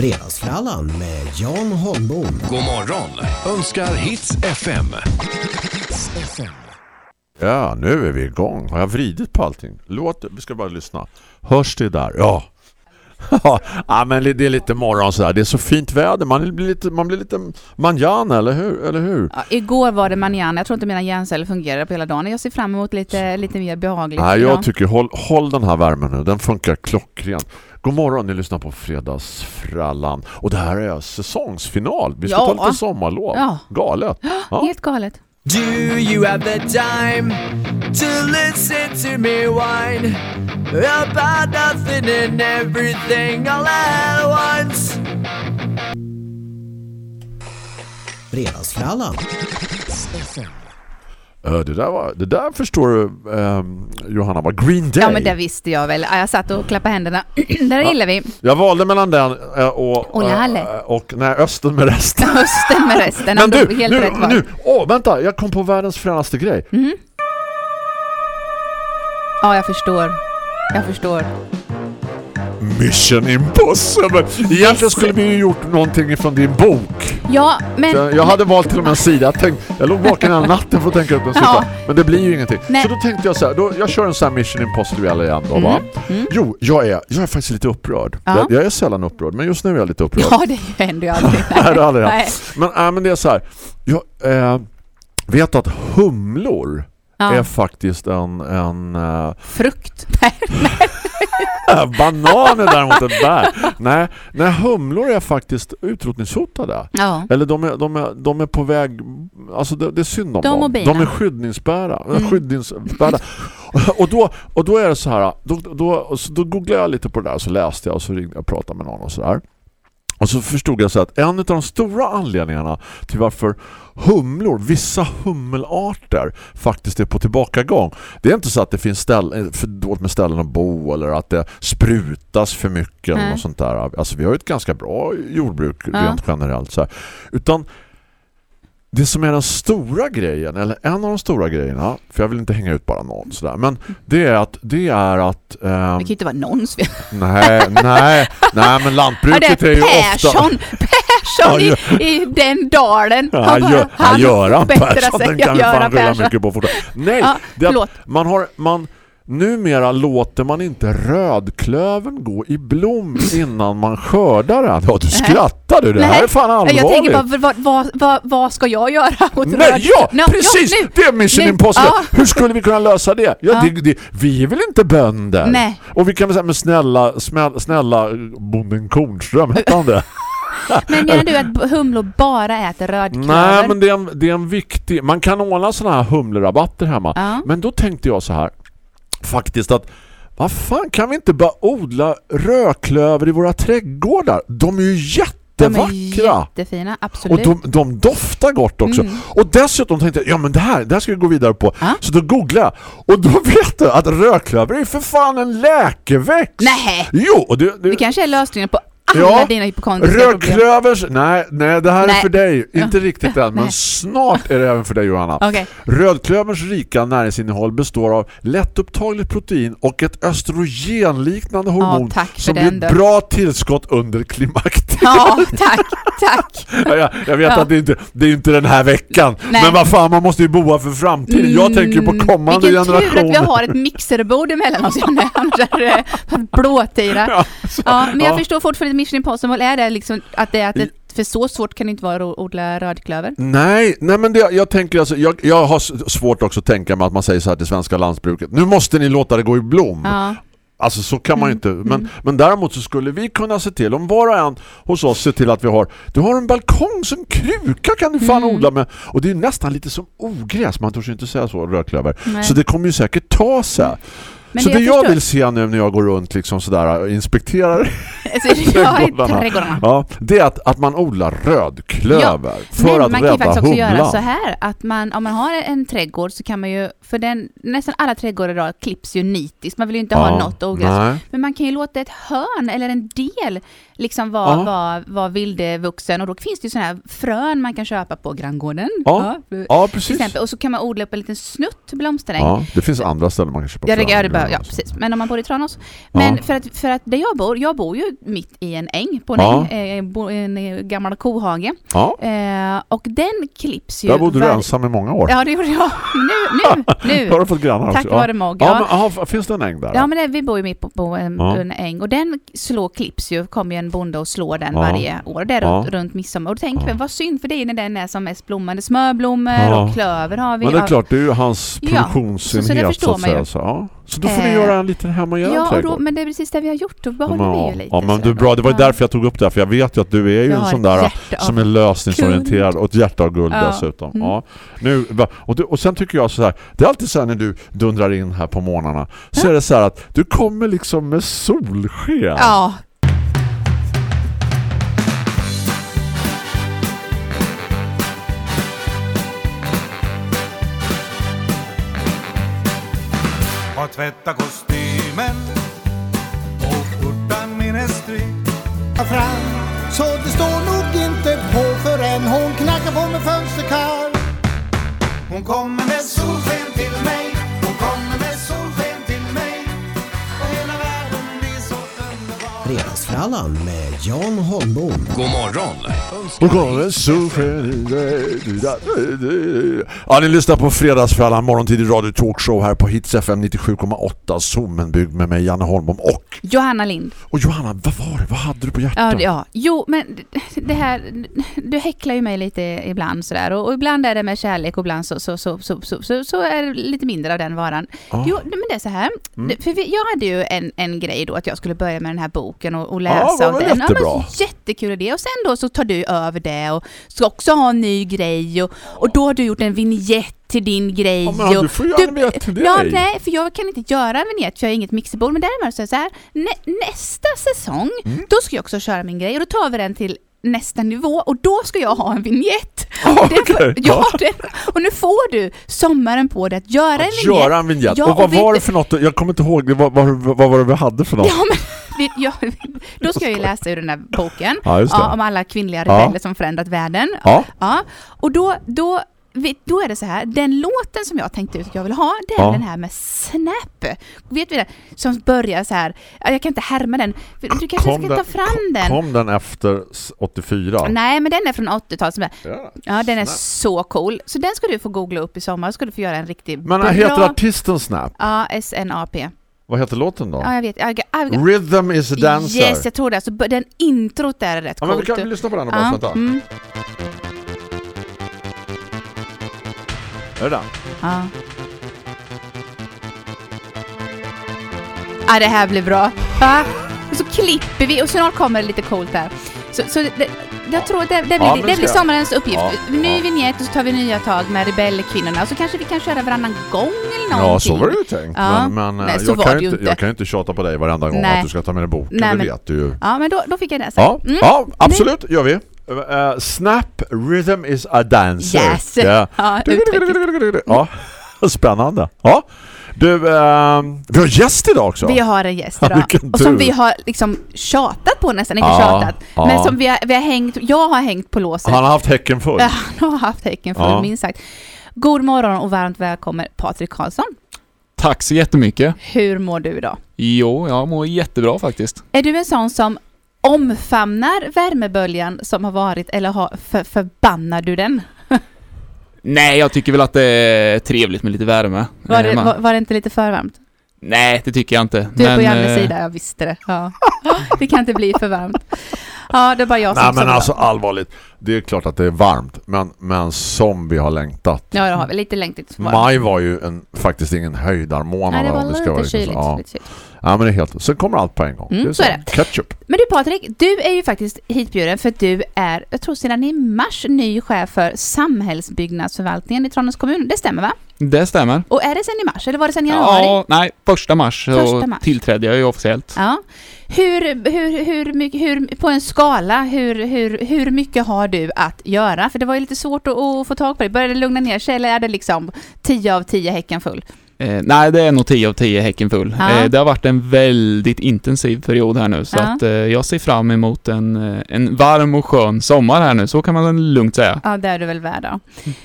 Fredagsfrallan med Jan Holmbom. God morgon önskar Hits FM. Ja, nu är vi igång. Har jag vridit på allting? Låt, vi ska bara lyssna. Hörs det där? Ja. ja, men det är lite morgon så här. Det är så fint väder. Man blir lite, man blir lite manjana, eller hur? Eller hur? Ja, igår var det manjana. Jag tror inte mina hjärnceller fungerar på hela dagen. Jag ser fram emot lite, lite mer behagligt. Nej, idag. jag tycker håll, håll den här värmen nu. Den funkar klockren. God morgon, ni lyssnar på Fredagsfrallan. Och det här är säsongsfinal. Vi ska Ja. ta lite sommarlov. Ja. Galet. Ja. Helt galet. Do you have the time to listen to me whine about nothing and everything all at once? Fredagsfrallan. Eh, Det där, var, det där förstår du, ehm, Johanna, var Green Day. Ja, men det visste jag väl. Ja, Jag satt och klappade händerna. Där gillar vi. Jag valde mellan den eh, och, Och eh, och nej, Östen med resten. Hösten med resten. Men du, helt nu, rätt nu, åh vänta, jag kom på världens fränaste grej. Mm. Ja, jag förstår. Jag förstår. Mission Impossible. Egentligen skulle vi ju gjort någonting från din bok. Ja, men... Jag jag hade valt till och med en sida. Jag, tänkte, jag låg vaken hela natten för att tänka upp en sida. Ja. Men det blir ju ingenting. Nej. Så då tänkte jag så här, då, jag kör en sån här Mission Impossible igen då va? Mm. Jo, jag är, jag är faktiskt lite upprörd. Ja. Jag, jag är sällan upprörd, men just nu är jag lite upprörd. Ja, det händer ju aldrig. Nej, det aldrig. Nej. Men, äh, men det är så här. Jag äh, vet att humlor är Ja. faktiskt en, en äh, Frukt. Nej. banan är däremot ett bär. Nej, nej, humlor är faktiskt utrotningshotade. Ja. Eller de är, de är, de är på väg alltså det, det är synd om De dem. De är skyddningsbära. Mm. skyddningsbära. och, då, och då är det så här, då, då, då googlade jag lite på det där så läste jag och så ringde jag och pratade med någon och så där. Och så förstod jag så att en av de stora anledningarna till varför humlor, vissa hummelarter faktiskt är på tillbakagång. Det är inte så att det finns ställ, för dåligt med ställen att bo eller att det sprutas för mycket Nej. något sånt där. Alltså vi har ju ett ganska bra jordbruk Ja. rent generellt så här. Utan det som är den stora grejen, eller en av de stora grejerna, för jag vill inte hänga ut bara någon sådär, men det är att det är att ehm, Det kan ju inte vara någons fel. nej, nej, nej men lantbruket är är ju ofta Persson. Persson Ja, i, i den dalen. Ja, Han bara- gör, ja, Göran bättrar Persson, den kan vi Göran fan Persson. mycket på fortfarande. Nej, Ja, att man har, man, numera låter man inte rödklöven gå i blom innan man skördar den. Ja, du skrattar du, det här är fan allvarligt. Jag tänker bara, vad, vad, vad, vad ska jag göra åt Nej, röd- ja, Nå, precis! ja, det är Mission nu. Impossible. Ja. Hur skulle vi kunna lösa det? Ja, Ja. Det, det, vi är väl inte bönder? Nej. Och vi kan väl säga, men snälla, snälla, snälla bonden Kornström, hette han det? Men menar du att humlor bara äter rödklöver? Nej, men det är, en, det är en viktig... Man kan ordna såna här humlerabatter hemma. Ja. Men då tänkte jag så här, faktiskt att vad fan, kan vi inte bara odla rödklöver i våra trädgårdar? De är ju De är jättevackra. jättefina, Och absolut. de, de doftar gott också. Mm. Och dessutom tänkte jag, ja men det här, det här ska vi gå vidare på. Ja. Så då googlade jag. Och då vet du att rödklöver är för fan en läkeväxt. Nej. Jo, och det, det, Det kanske är lösningen på Ja, dina hypokondriska. Rödklövers, nej, nej det här är Nej. för dig. Inte riktigt än, men snart är det även för dig Johanna. Okej. Rödklöverns rika näringsinnehåll består av lättupptagligt protein och ett östrogenliknande hormon för som blir då. bra tillskott under klimakteriet. Ja, tack, tack. Ja, jag, jag vet Ja. att det inte det är inte den här veckan. Nej. Men vad fan, man måste ju boa för framtiden. Jag tänker på kommande Mm, Vilken tur att vi generationer. har ett mixerbord emellan oss. Janne. Annars hade det varit blåtira. Ja, så- Ja, men jag ja. förstår fortfarande Mission Impossible. Är det liksom att det, att det för så svårt kan det inte vara att odla rödklöver? Nej, nej men det, jag tänker alltså, jag, jag har svårt också att tänka mig att man säger så här till svenska lantbruket. Nu måste ni låta det gå i blom. Ja. Alltså så kan man ju Mm, inte. Men, men däremot så skulle vi kunna se till, om var och en hos oss ser till att vi har, du har en balkong som kruka kan du fan Mm. odla med. Och det är nästan lite som ogräs, man törs inte säga så, rödklöver. Så det kommer ju säkert ta sig. Men så det det jag jag vill se nu när jag går runt liksom sådär och inspekterar Alltså, trädgårdarna. trädgårdarna. Ja, det är att, att man odlar rödklöver för Men att man kan ju rädda faktiskt också humlan. göra så här att man, om man har en trädgård så kan man ju, för den, nästan alla trädgårdar idag klipps ju nitiskt, man vill ju inte ha något ogräs. Men man kan ju låta ett hörn eller en del liksom vara, Ja. vara, vara vildvuxen och då finns det ju sådana här frön man kan köpa på granngården. Ja. Ja, precis. exempel. Och så kan man odla upp en liten snutt blomsteräng. Ja, det finns andra ställen man kan köpa fram. Behöver, ja, precis. Men om man bor i Tranås. Men för, att, för att där jag bor, jag bor ju mitt i en äng, på en Ja. äng, eh, en eh, gammal kohage. Ja, Eh, och den klipps ju... där bodde du var- ensam i många år. Ja, det gjorde jag. Nu, nu, Har nu. du fått grannar Tack också? vare Mogg. Ja, Ja. men, aha, finns det en äng där? Ja men det, vi bor ju mitt på, på en, Ja. en äng och den slår klipps ju, kommer ju en bonde och slår den Ja. varje år. Det är Ja. runt, runt midsommar. Och då tänker Ja. vad synd för det är när den är som mest blommande. Smörblommor Ja. och klöver har vi. Men det är Ja. klart, det är ju hans Ja, produktionsenhet så- så det så, förstår man ju. Så, ja. Så då får Eh, göra en liten hemmagerad Ja, då, men det är precis det vi har gjort. Då behåller ja, vi ju lite. ja, men du, bra. Det var Ja. därför jag tog upp det här, för jag vet ju att du är ju en sån där som är lösningsorienterad och ett hjärta av guld Ja. dessutom. Mm. Ja. Nu, och, du, och sen tycker jag så här, det är alltid så här när du dundrar in här på morgnarna, så är det så här att du kommer liksom med solsken. Ja, Har tvättat kostymen och skjortan min är strykt fram. Så det står nog inte på förrän hon knackar på med fönsterkarm Hon kommer med solsken till mig. Hon kommer med solsken till mig. Och hela världen blir så underbar. Fredagsfrallan med Jan Holmbom. God morgon Och kommer i dig. Ja, ni lyssnar på Fredagsfrallan, morgontid radio talkshow här på Hits FM 97,8 Zoomenbygg med mig Janne Holmbom och, Johanna Lind. och Johanna, vad var det? Vad hade du på hjärtat? Ja, ja. Jo, men det här, du häcklar ju mig lite ibland sådär och, och ibland är det med kärlek och ibland så, så, så, så, så, så, så är det lite mindre av den varan. Ja. Jo, men det är så här. Mm. För vi, jag hade ju en, en grej då att jag skulle börja med den här boken och, och Ja, läsa det av den. jättebra. Ja, men jättekul idé. Och sen då så tar du över det och ska också ha en ny grej och, och då har du gjort en vignett till din grej. Ja, men och du får göra en vignett till Ja, dig. nej, för jag kan inte göra en vignett för jag har inget mixerbord. Men däremot så är det så här, nä, nästa säsong, Mm. då ska jag också köra min grej och då tar vi den till nästa nivå och då ska jag ha en vignett. Ja, okej. ja, det, och nu får du sommaren på dig att göra en Att vignett. göra en vignett. Ja, och vad och var det du- för något? Jag kommer inte ihåg. Vad, vad, vad var det vi hade för något? Ja, men, vi- ja, då ska jag ju läsa ur den här boken Ja, om alla kvinnliga rebeller som förändrat världen. Ja. Och då, då, då är det så här, den låten som jag tänkte ut att jag vill ha, det är Ja. den här med Snap. Vet vi det? Som börjar så här, ja, jag kan inte härma den. Du kanske Kom ska ta fram den? Kom den efter s- 84? Nej, men den är från 80-talet. som är- Ja. Ja, den är Snap. så cool. Så den ska du få googla upp i sommar, ska du få göra en riktig Men bra... heter artisten Snap? Ja, S-N-A-P. Vad heter låten då? Ja, jag vet. Jag, jag, Rhythm is a dancer. Yes, jag tror det. Så den introt där är rätt ja, men vi coolt. kan lyssna på den och bara Ja, mm, Är det den? ja. Ja, det här blir bra. Va? Och så klipper vi och snart kommer det lite coolt där. Så, så det, jag tror det, det blir, Ja, det ska blir sommarens uppgift. Ja, Ny ja. vignett och så tar vi nya tag med rebellkvinnorna. Så kanske vi kan köra varannan gång eller någonting. Ja, så var det ju tänkt. Ja. Men, men Nej, eh, så jag, var kan det inte, inte. jag kan ju inte tjata på dig varenda gång Nej. att du ska ta med dig boken. Nej, det men- vet du. Ja, men då, då fick jag det sen. Ja, Mm. ja absolut, gör vi. Eh, snap Rhythm is a dancer. Yes! Ja. Ja. Ja, spännande. Ja. Du, eh, vi har gäst idag också. Vi har en gäst Ja, idag. vilken och som vi har liksom tjatat på nästan, inte Ja, tjatat. ja. Men som vi har, vi har hängt, jag har hängt på låset. Han har haft häcken full. Ja, Han har haft häcken full, Ja. minst sagt. God morgon och varmt välkommen Patrik Karlsson. Tack så jättemycket. Hur mår du idag? Jo, jag mår jättebra faktiskt. Är du en sån som omfamnar värmeböljan som har varit eller har, för, förbannar du den? Nej, jag tycker väl att det är trevligt med lite värme. Var det, var, var det inte lite för varmt? Nej, det tycker jag inte. Du är på Jannes eh, sida, jag visste det. Ja. Det kan inte bli för varmt. Ja, det är bara jag som Nej men alltså allvarligt, det är klart att det är varmt, men, men som vi har längtat. Ja, det har vi. Lite längtigt. var det. Maj var ju en, faktiskt ingen höjdarmånad. Nej, det var om vi ska vara lite så. kyligt. Ja. lite kyligt. ja, men det är helt... Sen kommer allt på en gång. Mm, så är det. Ketchup. Men du Patrik, du är ju faktiskt hitbjuden för att du är, jag tror sedan i mars, ny chef för samhällsbyggnadsförvaltningen i Tranås kommun. Det stämmer va? Det stämmer. Och är det sen i mars eller var det sen i januari? Ja, nej, första mars så Första mars. tillträdde jag ju officiellt. Ja. Hur, hur, hur, mycket, hur, på en skala, hur, hur, hur mycket har du att göra? För det var ju lite svårt att, att få tag på det. började det lugna ner sig eller är det liksom 10 av 10 häcken full? Eh, nej, det är nog 10 av 10 Häcken full. Ja. Eh, det har varit en väldigt intensiv period här nu så Ja. att eh, jag ser fram emot en, eh, en varm och skön sommar här nu, så kan man lugnt säga. Ja, det är du väl värd då.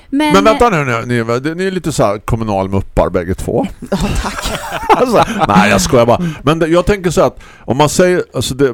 Men, Men vänta nu, ni, ni, ni är lite så här kommunalmuppar bägge två. Ja, tack. alltså, nej, jag skojar bara. Men det, jag tänker så att om man säger, alltså det,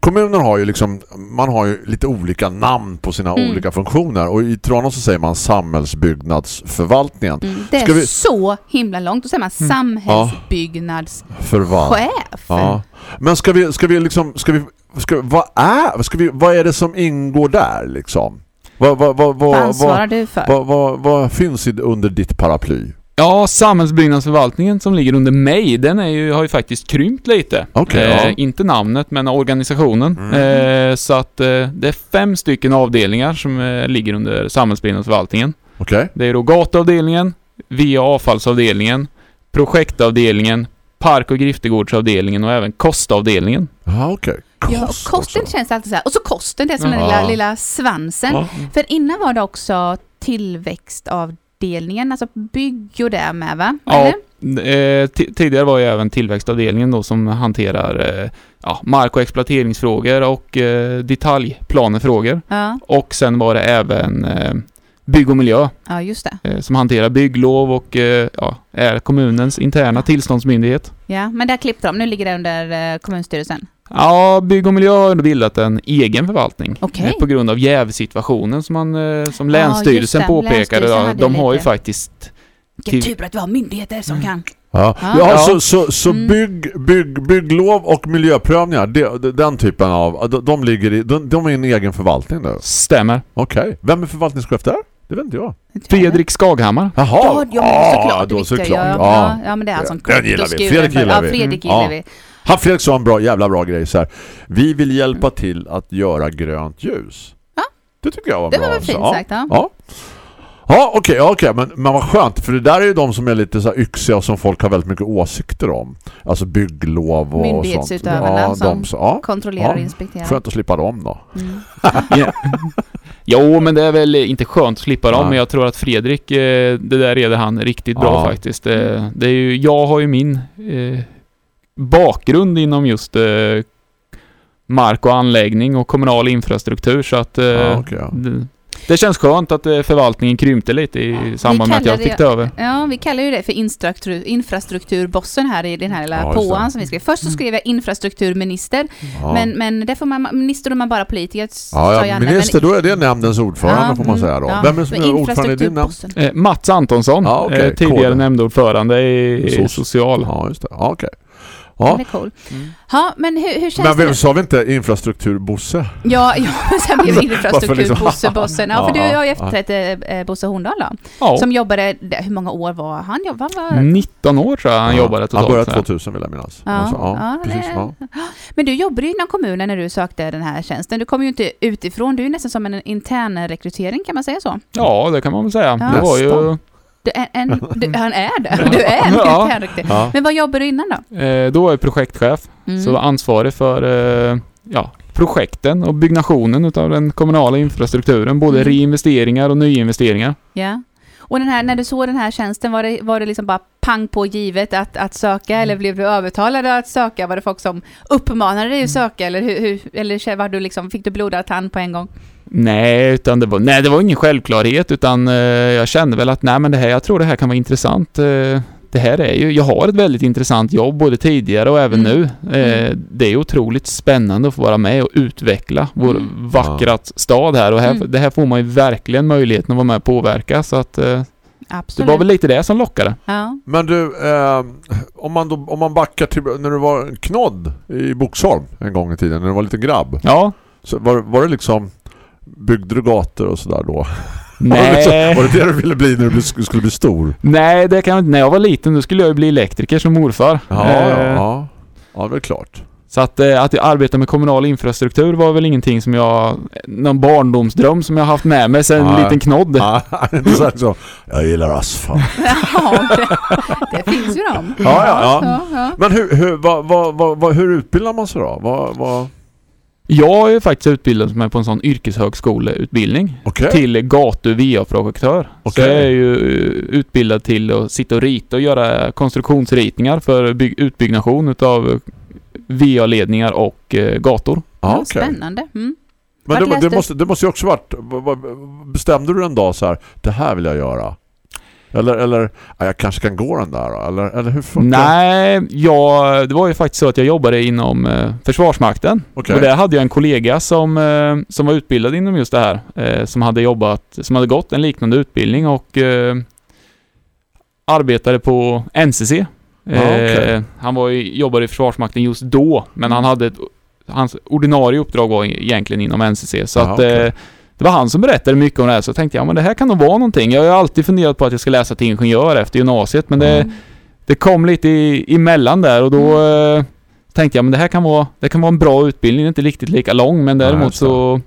kommunen har ju liksom, man har ju lite olika namn på sina Mm. olika funktioner och i Tranås så säger man samhällsbyggnadsförvaltningen. Mm, det är vi- så himla långt. Då säger man samhällsbyggnadschef. Förvalt. Ja. Men ska vi, ska vi liksom, ska vi, ska, vad är, ska vi, vad är det som ingår där liksom? Vad, vad, vad, Vad vad, du för? vad, vad, vad finns under ditt paraply? Ja, samhällsbyggnadsförvaltningen som ligger under mig, den är ju, har ju faktiskt krympt lite. Okej, eh, ja. Inte namnet, men organisationen. Mm. Eh, så att eh, det är fem stycken avdelningar som eh, ligger under samhällsbyggnadsförvaltningen. Okej? Det är då gatuavdelningen, VA avfallsavdelningen, projektavdelningen, park- och griftegårdsavdelningen och även kostavdelningen. Ja, okej. Ja, och Kost kosten också. känns alltid så här. Och så kosten, det är som den Ja. lilla, lilla svansen. Ja. För innan var det också tillväxtavdelningen, alltså bygg och det med va? Ja, Eller? eh, ti- tidigare var ju även tillväxtavdelningen då som hanterar eh, ja, mark- och exploateringsfrågor och eh, detaljplanefrågor. Ja, Och sen var det även eh, bygg och miljö ja, just det. eh, som hanterar bygglov och eh, ja, är kommunens interna tillståndsmyndighet. Ja, men där klippte de. Nu ligger det under eh, kommunstyrelsen. Ja, bygg och miljö har bildat en egen förvaltning. Eh, På grund av jävsituationen som, man, som Ja, Länsstyrelsen det. påpekade. Länsstyrelsen Ja, de har ju lite- faktiskt... Vilken tur att vi har myndigheter som kan. Ja, Ja. ja. Ja. så, så, så Mm. bygg, bygg, bygglov och miljöprövningar, det, den typen av, de, de ligger i, de, de är i en egen förvaltning nu. Stämmer. Okej. Vem är förvaltningschef där? Det vet inte jag. Fredrik Skaghammar. Jaha. Ja, ja men såklart. då det viktiga, såklart. Ja, Ja. ja, men det är alltså en Den kort gillar vi. Fredrik för- gillar ja, vi. Fredrik Mm. gillar Ja. vi. Han Fredrik sa en bra, jävla bra grej så här. Vi vill hjälpa till att göra grönt ljus. Ja. Det tycker jag var Det bra. var väl fint sagt, ja. Ja. Ja, okej, ja, okej, men, men vad skönt, för det där är ju de som är lite så här yxiga och som folk har väldigt mycket åsikter om. Alltså bygglov och sånt. Myndighetsutövarna Ja, som de, så, ja. Kontrollerar och Ja. inspekterar. Skönt att slippa dem då. Mm. Ja. Jo, men det är väl inte skönt att slippa dem, Ja. men jag tror att Fredrik, eh, det där reder han riktigt bra Ja. faktiskt. Eh, Det är ju, jag har ju min eh, bakgrund inom just eh, mark och anläggning och kommunal infrastruktur så att eh, Ja, ja. det, det känns skönt att eh, förvaltningen krympte lite i samband med att jag det- fick ta över. Ja, vi kallar ju det för infrastruktur, infrastrukturbossen här i den här lilla Ja, det. påan som vi skrev. Först så skrev jag infrastrukturminister, Ja. men, men det får man, minister är man bara politiker. Ja, ja, minister, men- då är det nämndens ordförande Ja, får man mm, säga då. ja. Vem är som är ordförande i din infrastrukturbossen. Eh, Mats Antonsson, Ja, okej, eh, tidigare nämndordförande i Sos. social. Ja, just det. Ja, okej. Ja. Det är cool. Mm. Ja, men hur, hur känns Men det? sa vi inte infrastrukturbosse? Ja, ja, sen blev det infrastrukturbosse-bossen. Ja, för du har ju efterträtt eh, Bosse Horndal då. Ja, Som jobbade, hur många år var han? jobb- Han var, 19 år tror jag han Ja. jobbade totalt. Han började så här. 2000 vill jag minnas. Ja, Alltså, ja, ja, precis. Ja. Men du jobbade ju inom kommunen när du sökte den här tjänsten. Du kommer ju inte utifrån, du är nästan som en intern rekrytering, kan man säga så? Ja, det kan man väl säga. Ja. Det var ju... Är en, du, han är det, du är en Ja. rekrytering. Ja. Men vad jobbar du innan då? Eh, då var jag projektchef, Mm. så var ansvarig för eh, ja, projekten och byggnationen utav den kommunala infrastrukturen. Både Mm. reinvesteringar och nyinvesteringar. Ja. Och den här, när du såg den här tjänsten, var det, var det liksom bara pang på givet att, att söka eller blev du övertalad att söka? Var det folk som uppmanade dig att söka eller, hur, hur, eller var du liksom, fick du blodad tand på en gång? Nej, utan det var, nej, det var ingen självklarhet utan eh, jag kände väl att nej men det här, jag tror det här kan vara intressant. Eh, det här är ju, jag har ett väldigt intressant jobb både tidigare och även Mm. nu. Eh, det är otroligt spännande att få vara med och utveckla vår Mm. vackra stad här och här, Mm. det här får man ju verkligen möjligheten att vara med och påverka så att eh, det Absolut. var väl lite det som lockade. Ja. Men du, eh, om, man då, om man backar till när du var en knodd i Boxholm en gång i tiden, när du var en liten grabb. Ja, Så var, var det liksom, byggde du gator och sådär då? nej. Var det det du ville bli när du skulle bli stor? Nej, det kan jag inte. När jag var liten då skulle jag ju bli elektriker som morfar. Ja, Eh, ja, ja. Ja, det är klart. Så att, eh, att arbeta med kommunal infrastruktur var väl ingenting som jag... Någon barndomsdröm som jag haft med mig sen en Nej. liten knodd. Ja, inte så, så. Jag gillar asfalt. Ja, det, det finns ju de. Ja, ja, ja. ja, ja. Men hur, hur, vad, vad, vad, hur utbildar man sig då? Vad, vad... Jag är faktiskt utbildad mig på en sån yrkeshögskoleutbildning Okej. till gatu VA-projektör. Så Okej. jag är ju eh, utbildad till att sitta och rita och göra konstruktionsritningar för by- utbyggnation utav VA-ledningar och eh, gator. Ja, Ja, okej. Spännande. Mm. Men det, det, måste, det måste ju också varit... Bestämde du en dag så här, det här vill jag göra? Eller, eller ja, jag kanske kan gå den där då? Eller, eller hur funkar Nej, jag, det var ju faktiskt så att jag jobbade inom eh, Försvarsmakten. Okej. Och där hade jag en kollega som, eh, som var utbildad inom just det här. Eh, som hade jobbat, som hade gått en liknande utbildning och eh, arbetade på NCC. Eh, okej. Han var i, jobbade i Försvarsmakten just då, men han hade ett, hans ordinarie uppdrag var egentligen inom NCC. Så Aha, att okej. Det var han som berättade mycket om det här, så jag tänkte ja men det här kan nog vara någonting. Jag har alltid funderat på att jag ska läsa till ingenjör efter gymnasiet, men det, Mm. det kom lite i, emellan där och då eh, tänkte jag men det här kan vara, det kan vara en bra utbildning, inte riktigt lika lång men Nej, däremot det. så,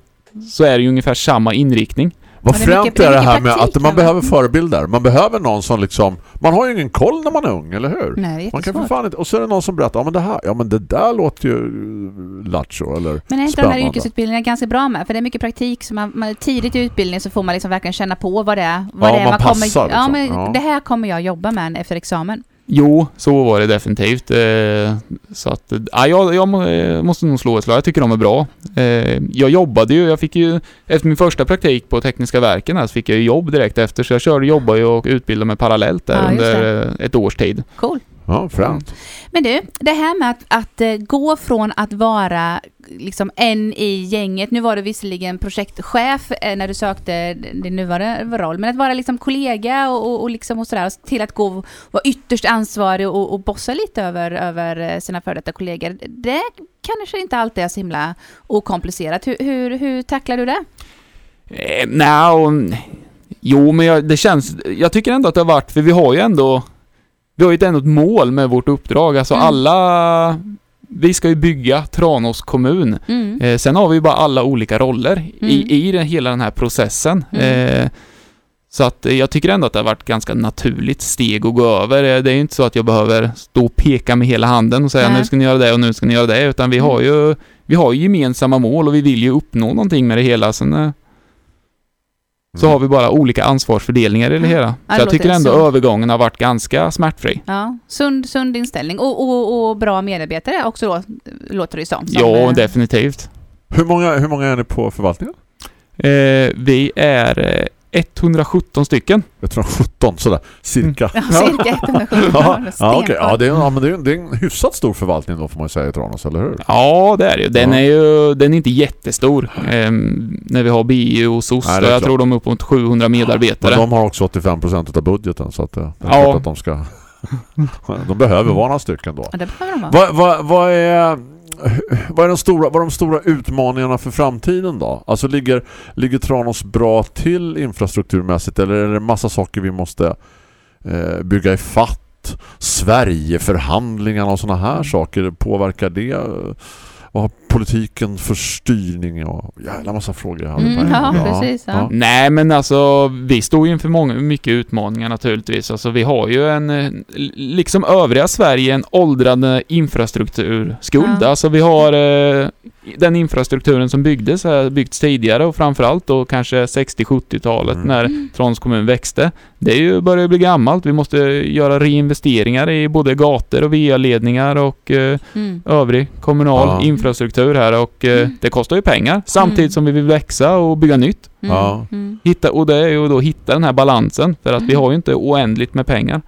så är det ju ungefär samma inriktning. Vad Ja, det är det här med att man behöver förebilder. Man behöver någon som liksom... Man har ju ingen koll när man är ung, eller hur? Nej, Man kan för fan inte... Och så är det någon som berättar, ja men det här, ja men det där låter ju lattjo, eller Men är inte de här spännande. yrkesutbildningarna ganska bra med? För det är mycket praktik, så man, man, tidigt i utbildningen så får man liksom verkligen känna på vad det är. Vad Ja, det är man kommer, passar Ja, liksom. men Ja. det här kommer jag jobba med efter examen. Jo, så var det definitivt. Eh, så att, ja, jag, jag eh, måste nog slå ett slag. Jag tycker de är bra. Eh, jag jobbade ju, jag fick ju, efter min första praktik på Tekniska verken här, så fick jag ju jobb direkt efter. Så jag körde, jobbade ju och utbildade mig parallellt där Ja, under eh, ett års tid. Cool. Ja, fränt. Men du, det här med att, att eh, gå från att vara liksom en i gänget, nu var du visserligen projektchef eh, när du sökte din nuvarande roll, men att vara liksom kollega och, och, och liksom och sådär, till att gå och vara ytterst ansvarig och, och bossa lite över, över eh, sina före detta kollegor, det kanske inte alltid är så himla okomplicerat. Hur, hur, hur tacklar du det? Eh, och- jo men jag, det känns, jag tycker ändå att det har varit, för vi har ju ändå, vi har ju ändå ett mål med vårt uppdrag. Alltså Mm. alla, vi ska ju bygga Tranås kommun. Mm. Eh, sen har vi ju bara alla olika roller Mm. i, i den, hela den här processen. Mm. Eh, så att eh, jag tycker ändå att det har varit ganska naturligt steg att gå över. Eh, Det är ju inte så att jag behöver stå och peka med hela handen och säga Nej. nu ska ni göra det och nu ska ni göra det, utan vi Mm. har ju vi har ju gemensamma mål och vi vill ju uppnå någonting med det hela. Sen eh, så Mm. har vi bara olika ansvarsfördelningar i det hela. Ja, det Så jag tycker ändå sunt. övergången har varit ganska smärtfri. Ja, sund, sund inställning. Och, och, och bra medarbetare också då, låter det ju som. som Ja, eh, definitivt. Hur många, hur många är ni på förvaltningen? Eh, vi är eh, 117 stycken. Jag tror 17, sådär, cirka. Ja, cirka 170. Ja, ja, okej. ja, det är, ja, men det är, det är en hyfsat stor förvaltning då får man ju säga i Tranås, eller hur? Ja, det är det ju. Den Ja. är ju den är inte jättestor. Ehm, när vi har BI och SOS, jag klart. tror de är upp mot 700 medarbetare. Men de har också 85% av budgeten så att det, det är Ja. att de ska... de behöver vara några stycken då. Ja, det behöver de vara. Vad, vad, vad är... Vad är, de stora, vad är de stora utmaningarna för framtiden då? Alltså ligger, ligger Tranås bra till infrastrukturmässigt eller är det massa saker vi måste eh, bygga i fatt? Sverigeförhandlingarna och sådana här saker, påverkar det? Vad har politiken för styrning? Och jävla massa frågor här. Mm, ja, precis, ja. Nej, men alltså vi står ju inför många, mycket utmaningar naturligtvis. Alltså vi har ju en, eh, liksom övriga Sverige, en åldrande infrastrukturskuld. Ja. Alltså vi har eh, den infrastrukturen som byggdes, har byggts tidigare och framförallt då kanske 60-70-talet Mm. när Tranås kommun växte. Det är ju, börjar bli gammalt. Vi måste göra reinvesteringar i både gator och VA-ledningar och eh, Mm. övrig kommunal Ja. Infrastruktur här och eh, Mm. det kostar ju pengar samtidigt Mm. som vi vill växa och bygga nytt. Mm. Ja. Mm. Hitta, och det är ju då hitta den här balansen för att vi har ju inte oändligt med pengar.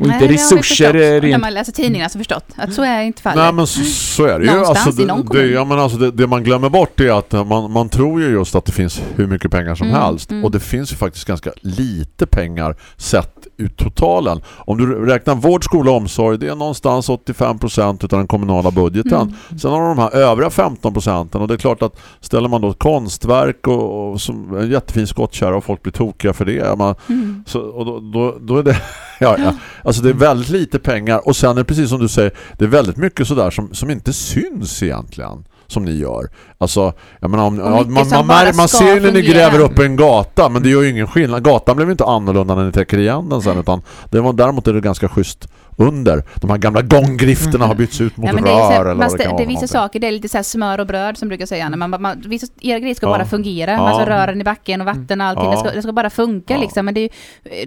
Och Nej, inte resurser eh, När rent... man läser tidningarna så förstått att så är inte fallet. Nej men så, så är det ju. Alltså, det, det, ja, men alltså det, det man glömmer bort är att man, man tror ju just att det finns hur mycket pengar som Mm, helst. mm. Och det finns ju faktiskt ganska lite pengar sett ut totalen. Om du räknar vård, skola och omsorg, det är någonstans 85% av den kommunala budgeten. Mm. Sen har de de här övriga 15 procenten och det är klart att ställer man då konstverk och, och som en jättefin skottkärra och folk blir tokiga för det. Man, Mm. så, och då, då, då är det ja, ja. Alltså det är väldigt lite pengar och sen är det precis som du säger det är väldigt mycket sådär som, som inte syns egentligen. som ni gör. Alltså, jag menar, om, ja, man, man, man ska ser ju när ni gräver upp en gata men det gör ju ingen skillnad. Gatan blev inte annorlunda när ni täcker igen den sen utan det var, däremot är det ganska schysst under. De här gamla gånggrifterna har bytts ut mot Ja, men det, är så rör här, eller det det för vissa saker, det är lite så här smör och bröd som brukar säga. När man, man, vissa, era grejer ska Ja. bara fungera. Ja. Alltså rören i backen och vatten och allting. Ja. Det, ska, det ska bara funka Ja. liksom. Men det är,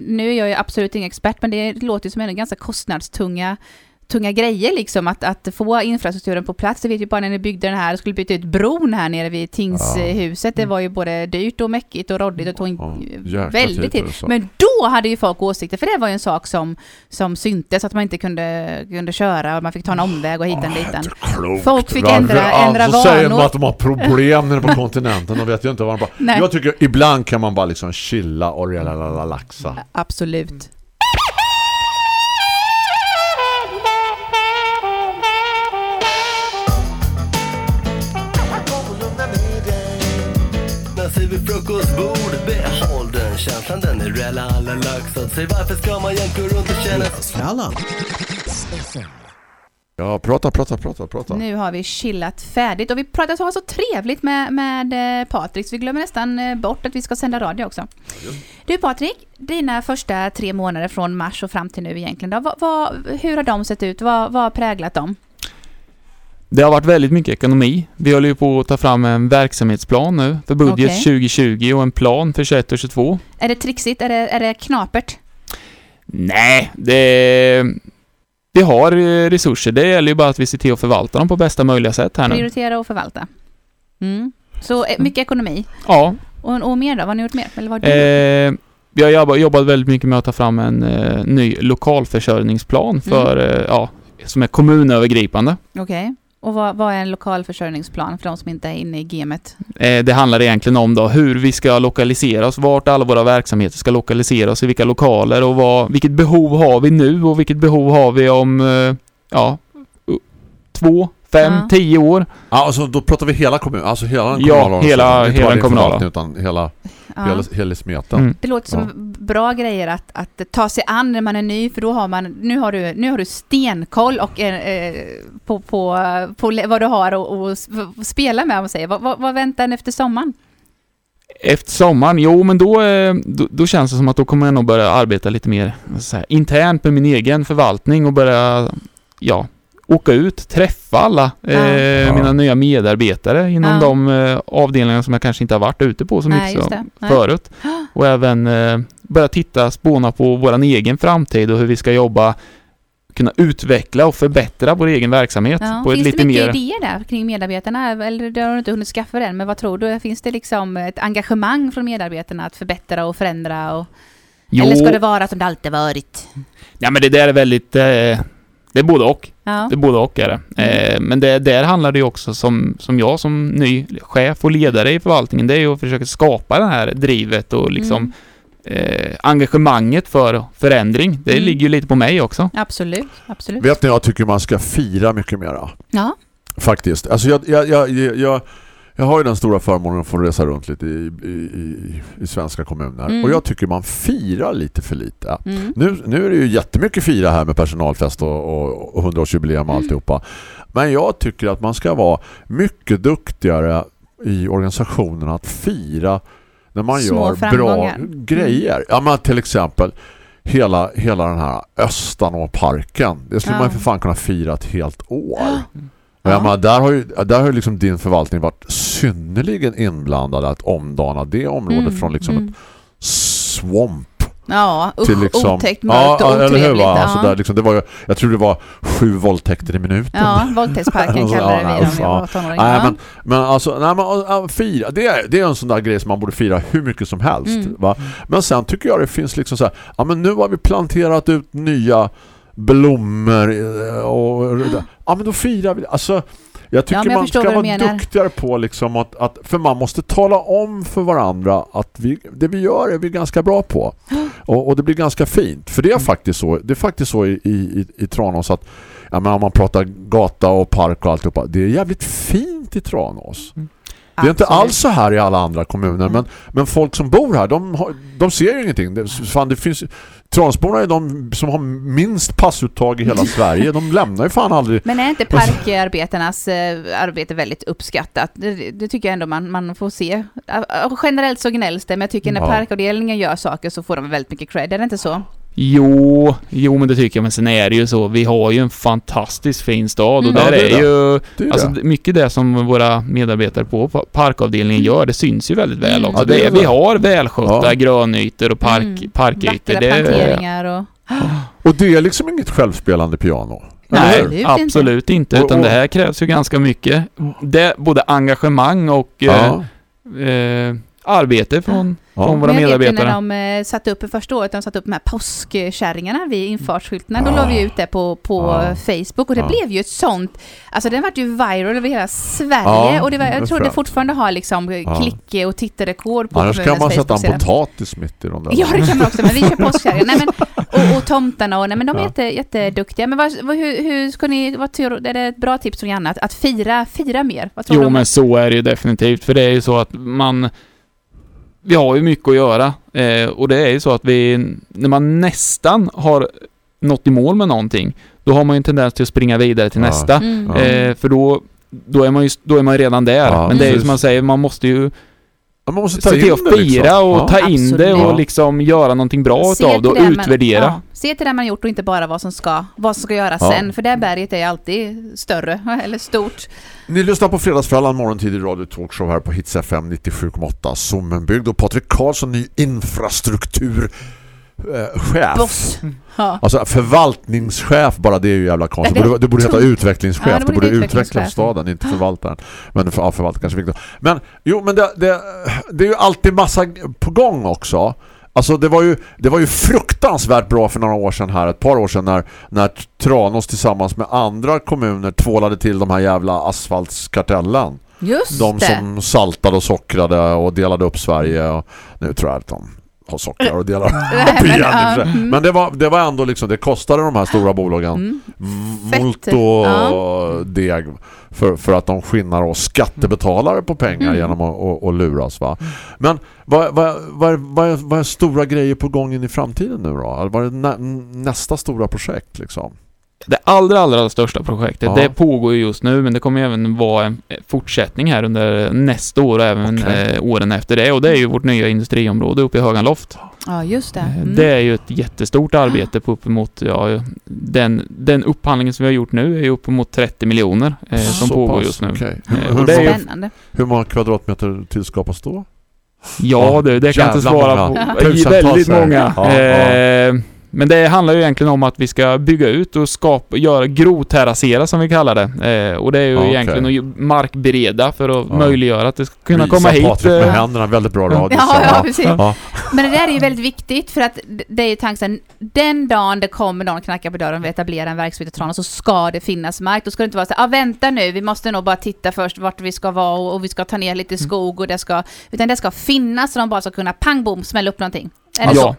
nu är jag ju absolut ingen expert, men det låter ju som en ganska kostnadstunga tunga grejer liksom att, att få infrastrukturen på plats. Det vet ju bara när ni byggde den här och skulle byta ut bron här nere vid tingshuset. Det var ju både dyrt och mäckigt och råddigt och tog Ja, väldigt tid. Men då hade ju folk åsikter, för det var ju en sak som, som syntes, att man inte kunde, kunde köra och man fick ta en omväg och hitan ditan. Klokt. Folk fick Varför ändra- ändra alltså säger de vanor. att de har problem nere på kontinenten och vet ju inte vad de bara... Jag tycker ibland kan man bara liksom chilla och relaxa. Absolut. När ser vi frukostbord, behåll den känslan, den är relalaxad. Säg varför ska man jämt gå runt och känna Fredagsfrallan. Ja, prata, prata, prata, prata. Nu har vi chillat färdigt och vi pratade så, så trevligt med, med eh, Patrik så vi glömmer nästan eh, bort att vi ska sända radio också. Du Patrik, dina första tre månader från mars och fram till nu egentligen då, vad, vad, hur har de sett ut? Vad, vad har präglat dem? Det har varit väldigt mycket ekonomi. Vi håller ju på att ta fram en verksamhetsplan nu för budget Okej. 2020 och en plan för 21 och 22. Är det trixigt? Är det, är det knapert? Nej, det... Vi har eh, resurser. Det gäller ju bara att vi ser till att förvalta dem på bästa möjliga sätt här nu. Prioritera och förvalta. Mm. Så eh, mycket ekonomi. Ja. Och, och mer då? Vad har ni gjort mer? Eller vad? Eh, vi har jobbat, jobbat väldigt mycket med att ta fram en eh, ny lokalförsörjningsplan för, eh, ja, som är kommunövergripande. Okej. Och vad, vad är en lokal försörjningsplan för de som inte är inne i gamet? Eh, det handlar egentligen om då hur vi ska lokalisera oss, vart alla våra verksamheter ska lokalisera oss, i vilka lokaler och vad, vilket behov har vi nu och vilket behov har vi om, eh, ja, två, fem, Ja. tio år. Ja, alltså då pratar vi hela kommunen, alltså hela den Ja, kommunala hela-. Inte hela bara den kommunala. Utan hela, Ja. hela, hela smeten. Mm. Det låter som bra grejer att, att ta sig an när man är ny, för då har man, nu har du, nu har du stenkoll och, eh, eh, på, på, på vad du har och, och spela med, om man säger. Vad, vad, vad väntar en efter sommaren? Efter sommaren, jo men då, eh, då, då känns det som att då kommer jag nog börja arbeta lite mer så här, internt med min egen förvaltning och börja, ja, åka ut, träffa alla eh, Ja. mina nya medarbetare inom Ja. de eh, avdelningar som jag kanske inte har varit ute på så Nej, mycket förut. Och även eh, börja titta, spåna på våran egen framtid och hur vi ska jobba, kunna utveckla och förbättra vår egen verksamhet Ja. på ett Finns lite det mycket mer... idéer där kring medarbetarna? Eller det har du inte hunnit skaffa än, men vad tror du? Finns det liksom ett engagemang från medarbetarna att förbättra och förändra? Och, Jo, Eller ska det vara som det alltid varit? ja men det där är väldigt, eh, det är både och. Ja. Det är både och är det. Eh, men det, där handlar det ju också som, som jag som ny chef och ledare i förvaltningen, det är ju att försöka skapa det här drivet och liksom Mm. eh, engagemanget för förändring. Det Mm. ligger ju lite på mig också. Absolut, absolut. Vet ni, jag tycker man ska fira mycket mera. Ja. Faktiskt. Alltså jag, jag, jag, jag, jag har ju den stora förmånen att få resa runt lite i, i, i, svenska kommuner. Mm. Och jag tycker man firar lite för lite. Mm. Nu, nu är det ju jättemycket fira här med personalfest och, och, och 100-årsjubileum och Mm. alltihopa. Men jag tycker att man ska vara mycket duktigare i organisationen att fira när man Små gör bra framgångar. Mm. grejer. Ja, men till exempel hela, hela den här Östanåparken. Det skulle Ja. man för fan kunna fira ett helt år. Ja. jag menar, där har ju, där har ju liksom din förvaltning varit synnerligen inblandad att omdana det området Mm, från liksom mm. ett swamp Ja, usch, till liksom otäckt, mörkt och eller hur otrevligt. Alltså där liksom, det var ju, jag tror det var sju våldtäkter i minuten. ja, våldtäktsparken Alltså, kallade ja, vi usch, ja. var tonåring. Nej, men, men alltså, nej, men, fira, det, är, det är en sån där grej som man borde fira hur mycket som helst. Mm. Va? Men sen tycker jag det finns liksom så här, ja men nu har vi planterat ut nya blommor eh, och ja men då firar vi. Alltså, jag tycker men jag man ska vara menar. duktigare på liksom att, att, för man måste tala om för varandra att vi, det vi gör är vi ganska bra på. Och, och det blir ganska fint. För det är faktiskt så, det är faktiskt så i, i, i Tranås att ja, men om man pratar gata och park och alltihopa, det är jävligt fint i Tranås. Det är inte Absolut. alls så här i alla andra kommuner. Men, men folk som bor här, de, de ser ju ingenting. Det, fan, det finns, Transporterna är de som har minst passuttag i hela Sverige. De lämnar ju fan aldrig. Men är inte parkarbetarnas eh, arbete väldigt uppskattat? Det, det tycker jag ändå man, man får se. Generellt så gnälls det, men jag tycker när Ja. parkavdelningen gör saker så får de väldigt mycket cred. Är det inte så? Jo, jo men det tycker jag. Men sen är det ju så, vi har ju en fantastiskt fin stad och Mm. där Ja, det är är, ju... Det är Alltså det. mycket det som våra medarbetare på pa- parkavdelningen gör, det syns ju väldigt väl Mm. också. Ja, det är vi har välskötta Ja. grönytor och park, Mm. parkytor. Vackra Det, planteringar och... Och det är liksom inget självspelande piano. nej? Absolut inte. absolut inte. Och- Utan och- det här krävs ju ganska mycket. Det, både engagemang och Ja. eh, eh, arbete från, Ja. från våra jag vet ju medarbetare. när de eh, satte upp första året, de satte upp de här påskkärringarna vid infartsskyltarna. Då Ja. la vi ut det på, på Ja. Facebook och det Ja. blev ju ett sånt, alltså den vart ju viral över hela Sverige och det var, jag tror det fortfarande har liksom Ja. klick och tittarrekord på Annars kan man sätta en potatis mitt i de där. Ja, det kan man också, men vi kör påskkärringar. Nej, men, och, och tomtarna och, nej, men de är jätte, jätteduktiga. Men vad, vad, hur, hur ska ni, vad tror, är det ett bra tips från Janne att, att fira, fira mer? Jo, men så är det ju definitivt. För det är ju så att man... Vi har ju mycket att göra. Eh, och det är ju så att vi... När man nästan har nått i mål med någonting, då har man ju en tendens till att springa vidare till Ja. nästa. Mm. Eh, för då, då, är man ju, då är man redan där. Ja, men det är ju som man säger, man måste ju man måste ta se till att det fira liksom. och Ja. ta in det Absolut. och liksom göra någonting bra Se utav det och till man- utvärdera. ja, se till det man gjort och inte bara vad som ska, vad som ska göras Ja. sen. För det berget är alltid större, eller stort. Ni lyssnar på Fredagsfrallan morgontid i Radio Talkshow här på Hits FM 97,8 Sommenbygd och Patrik Karlsson ny infrastruktur eh, chef. Boss. Ja. Alltså förvaltningschef bara det är ju jävla konstigt. Det det- borde, det borde heta utvecklingschef. Ja, det det borde, borde heta utveckla staden, inte förvaltaren. Men för, ja, förvaltaren kanske viktigt. Men jo, men det, det, det är ju alltid massa på gång också. Alltså det var ju det var ju fruktansvärt bra för några år sedan här, ett par år sedan när, när Tranås tillsammans med andra kommuner tvålade till de här jävla asfaltskartellen. Just De det. som saltade och sockrade och delade upp Sverige och nu tror jag att de har sockrar och delar upp men, och mm. Men det var, det var ändå liksom, det kostade de här stora bolagen Mm. Fett. Molto Ja. deg för, för att de skinnar oss skattebetalare på pengar Mm. genom att, att, att luras va. Men vad, vad, vad, vad, är, vad är stora grejer på gång in i framtiden nu då? Vad är nä, nästa stora projekt liksom? Det allra, allra största projektet, Ja. det pågår ju just nu, men det kommer även vara en eh, fortsättning här under nästa år och även Okej. eh, åren efter det. Och det är ju vårt nya industriområde uppe i Höganloft. Ja, just det. Eh, Mm. Det är ju ett jättestort arbete på uppemot, ja, den, den upphandlingen som vi har gjort nu är ju uppemot 30 miljoner eh, som Så pågår pass, just nu. Eh, Hur, är ju- Spännande. hur många kvadratmeter tillskapas då? Ja, det, det kan jag inte svara många. på. Tusentals Väldigt många. Ja, ja. Eh, Men det handlar ju egentligen om att vi ska bygga ut och skapa, göra grovterrassera som vi kallar det. Eh, och det är ju okej. egentligen att markbereda för att Ja. möjliggöra att det ska kunna Visa komma hit. Patrik med eh, händerna, väldigt bra radio. Ja, ja, precis. Ja. Men det där är ju väldigt viktigt för att det är ju tanken, den dagen det kommer någon och knackar på dörren och vill etablera en verksamhet i Tranås så ska det finnas mark. Då ska det inte vara så ah, vänta nu, vi måste nog bara titta först vart vi ska vara och, och vi ska ta ner lite skog och det ska, utan det ska finnas så de bara ska kunna pang bom smälla upp någonting. Är det ja, så?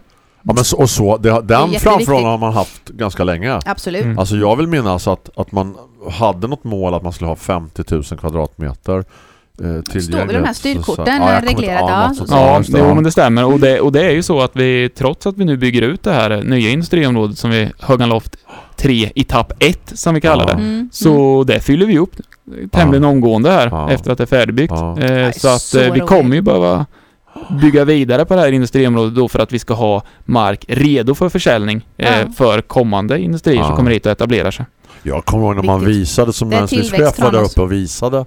Ja, men så, och så, det, den framförhållningen har man haft ganska länge. Absolut. Mm. Alltså jag vill minnas att, att man hade något mål att man skulle ha 50 000 kvadratmeter eh, tillgängligt. väl de här Så- styrkorten, så- inte- reglerat, ja, ja. något sånt. Ja, det, jo, men det stämmer. Och det, och det är ju så att vi, trots att vi nu bygger ut det här nya industriområdet som vi Höganloft 3 etapp 1 som vi kallar Ja. det. Mm. Så det fyller vi upp tämligen omgående här Ja. efter att det är färdigbyggt. Ja. Eh, så att så eh, vi kommer ju behöva bygga vidare på det här industriområdet då för att vi ska ha mark redo för försäljning eh, för kommande industrier Ja. som kommer hit och etablerar sig. Jag kommer ihåg när man visade som näringslivschef var där uppe och visade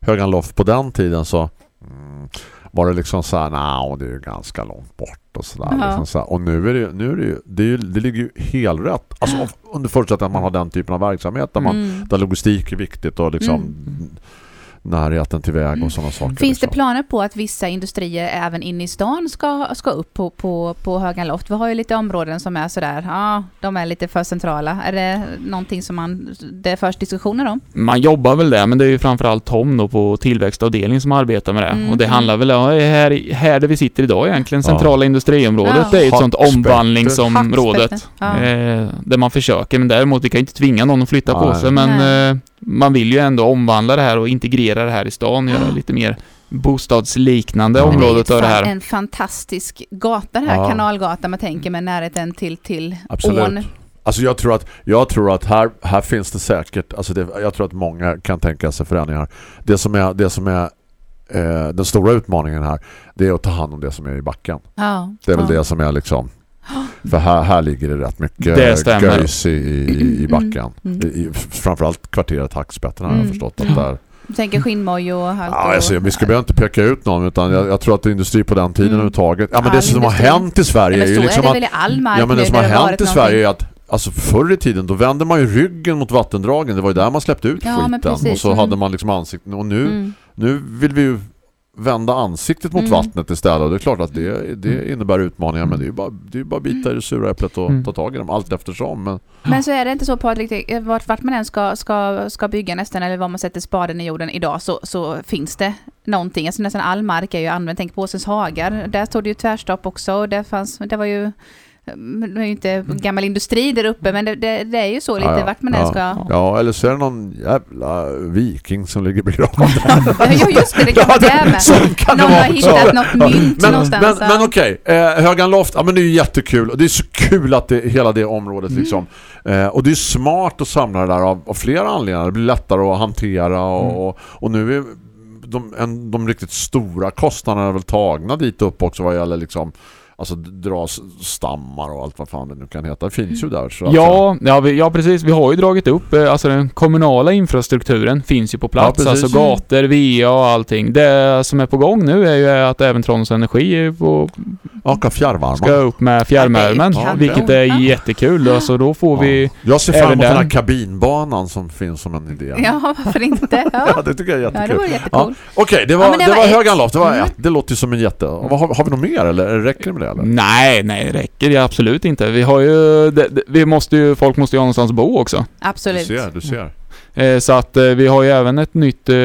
Högan Loft på den tiden så mm, var det liksom så här, nej, det är ju ganska långt bort och sådär. Ja. Liksom så. Och nu är det ju, nu är det ju, det, är ju, det ligger ju helt rätt. Alltså under förutsättning att man har den typen av verksamhet där, man, Mm. där logistik är viktigt och liksom närheten till väg och sådana saker. Finns det liksom. planer på att vissa industrier även inne i stan ska, ska upp på, på, på Högan Loft? Vi har ju lite områden som är sådär, ja, de är lite för centrala. Är det någonting som man, det förs diskussioner om? Man jobbar väl där, men det är ju framförallt Tom då på tillväxtavdelningen som arbetar med det. Mm, Och det mm. handlar väl om, här, här där vi sitter idag egentligen, Ja. centrala industriområdet. Ja. Det är ju ett sånt Hackspettet. omvandlingsområdet. Ja. Eh, där man försöker, men däremot vi kan ju inte tvinga någon att flytta på sig. Men Nej. eh, man vill ju ändå omvandla det här och integrera det här i stan, göra lite mer bostadsliknande Ja. området det är av det här. en fantastisk gata det här, Ja. kanalgata man tänker med närheten till, till Absolut. ån. Alltså jag tror att, jag tror att här, här finns det säkert, alltså det, jag tror att många kan tänka sig förändringar. Det som är, det som är eh, den stora utmaningen här, det är att ta hand om det som är i backen. Ja. Det är väl ja. det som är liksom för här, här ligger det rätt mycket Det göjs i, i, i backen. Mm. I, i, framförallt kvarteret Hackspetterna har jag Mm. förstått att där. Jag tänker skinnmoj och allt. Ja, alltså, vi ska behöva inte peka ut någon utan jag, jag tror att industri på den tiden Mm. överhuvudtaget. Ja men All det som har hänt i Sverige är ju liksom är det att väl i all mark Ja men det som har det hänt i Sverige är att alltså förr i tiden då vände man ju ryggen mot vattendragen. Det var ju där man släppte ut Ja, skiten precis. och så Mm. hade man liksom ansikten och nu Mm. nu vill vi ju vända ansiktet mot Mm. vattnet istället och det är klart att det, det innebär utmaningar men det är ju bara, det är bara bita i det sura äpplet och Mm. ta tag i dem allt eftersom men Men så är det inte så Patrik, vart, vart man än ska, ska, ska bygga nästan eller var man sätter spaden i jorden idag så, så finns det någonting. Alltså nästan all mark är ju använd. Tänk på Åsens hagar. Där stod det ju tvärstopp också. och Det, fanns, det var ju det är ju inte gammal industri där uppe men det, det, det är ju så lite Ja, ja. vart man än ska... ja eller så är det någon jävla viking som ligger begravd Ja just det, det kan vara det med. Kan Någon har hittat något mynt men, någonstans. Men, men okej, eh, Högan Loft, ja men det är ju jättekul och det är så kul att det, hela det området Mm. liksom eh, och det är smart att samla det där av, av flera anledningar, det blir lättare att hantera och, och, och nu är de, en, de riktigt stora kostnaderna är väl tagna dit upp också vad gäller liksom alltså dras stammar och allt vad fan det nu kan heta, det finns ju där så Ja, ja, vi, ja, precis. Vi har ju dragit upp, eh, alltså den kommunala infrastrukturen finns ju på plats. Ja, alltså gator, VA och allting. Det som är på gång nu är ju att även Trons Energi är på, Aka fjärrvarma ska upp med fjärrvärmen. Ja, det vilket är Ja. jättekul. Alltså då får vi... Ja. Jag ser fram emot den här den. kabinbanan som finns som en idé. Ja, varför inte? Ja, Ja, det tycker jag är ja jättekul. det vore jättekul. Okej, det var, Ja, det det var, var ett. Högan Loft, det var Mm. ett. Det låter ju som en jätte... Har, har vi något mer eller räcker det med det eller? Nej, nej, det räcker det absolut inte. Vi har ju... Det, det, vi måste ju... Folk måste ju ha någonstans att bo också. Du Absolut. ser, du ser. Eh, så att eh, vi har ju även ett nytt eh,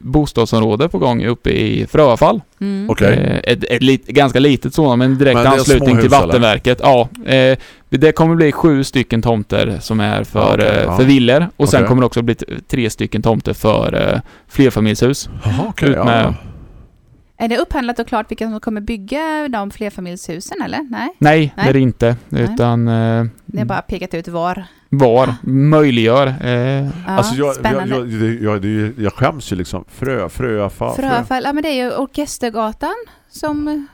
bostadsområde på gång uppe i Fröfall. Mm. Eh, ett ett lit, ganska litet sådant, men direkt Men det anslutning till vattenverket. Ja, eh, det kommer bli sju stycken tomter som är för, Okej, eh, ja. för villor och sen Okej. kommer det också bli tre stycken tomter för eh, flerfamiljshus. Jaha, okej. Ut med- ja. Är det upphandlat och klart vilka som kommer bygga de flerfamiljshusen eller? Nej, Nej, det är Nej. det inte. Nej. Utan eh, det är bara pekat ut var. var, möjliggör. Eh, Ja, Alltså jag, jag, spännande. jag, skäms ju liksom. Frö, frö, fa, frö. Fröfall, ja men det är ju Orkestergatan som